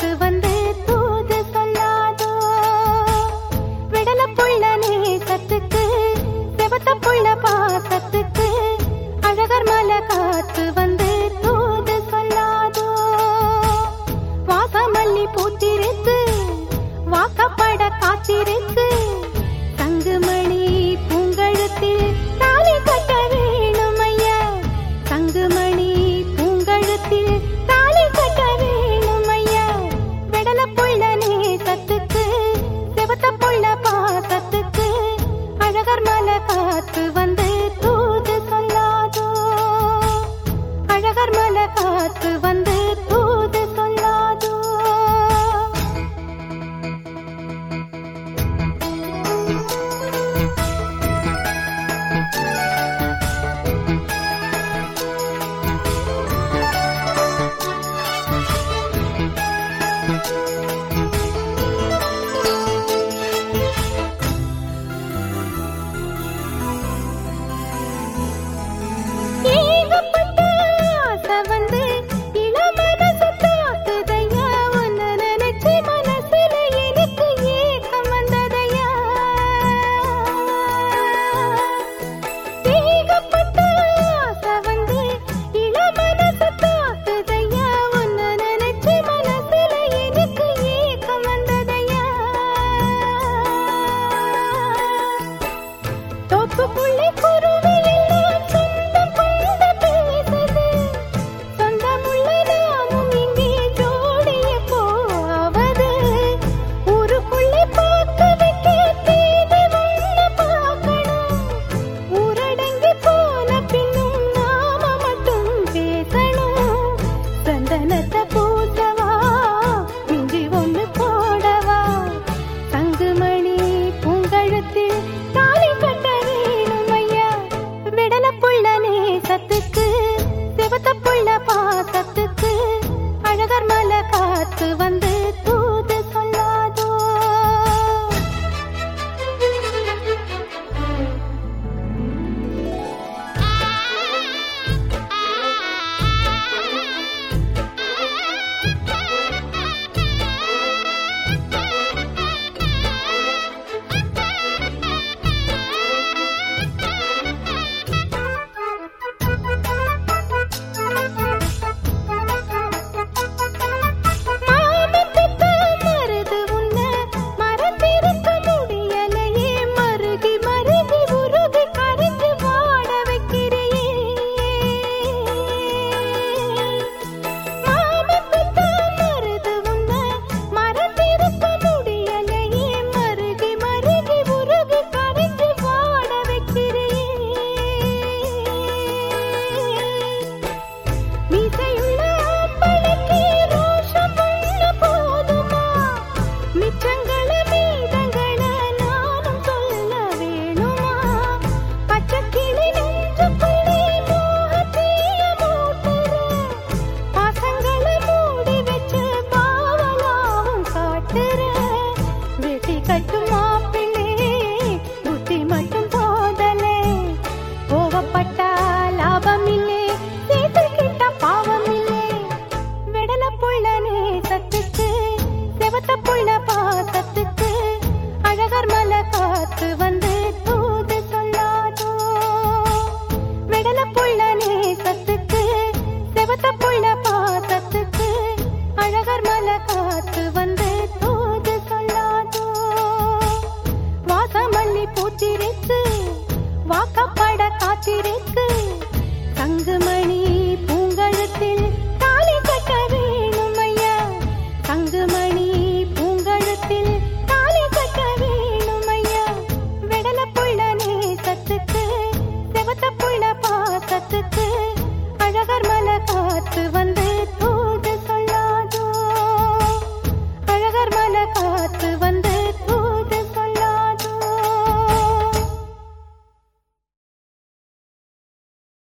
காத்து வந்து தூது சொல்லாதோ? விடல புள்ள நேசத்துக்கு செவத்த புள்ள பாசத்துக்கு அழகர் மலை காத்து வந்து தூது சொல்லாதோ? வாசமல்லி பூத்திருக்கு வாக்கப்பட காத்திருக்கு todo con la